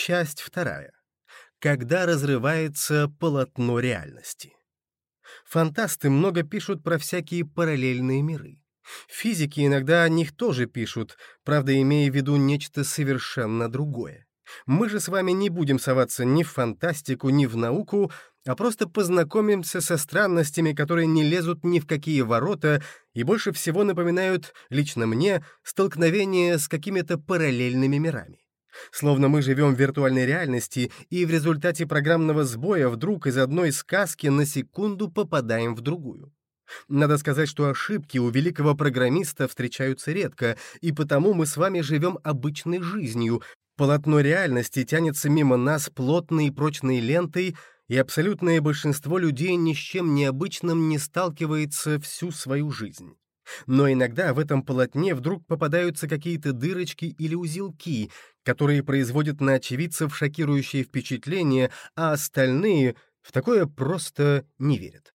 Часть вторая. Когда разрывается полотно реальности. Фантасты много пишут про всякие параллельные миры. Физики иногда о них тоже пишут, правда, имея в виду нечто совершенно другое. Мы же с вами не будем соваться ни в фантастику, ни в науку, а просто познакомимся со странностями, которые не лезут ни в какие ворота и больше всего напоминают, лично мне, столкновение с какими-то параллельными мирами. Словно мы живем в виртуальной реальности и в результате программного сбоя вдруг из одной сказки на секунду попадаем в другую. Надо сказать, что ошибки у великого программиста встречаются редко, и потому мы с вами живем обычной жизнью. Полотно реальности тянется мимо нас плотной и прочной лентой, и абсолютное большинство людей ни с чем необычным не сталкивается всю свою жизнь. Но иногда в этом полотне вдруг попадаются какие-то дырочки или узелки, которые производят на очевидцев шокирующее впечатление, а остальные в такое просто не верят.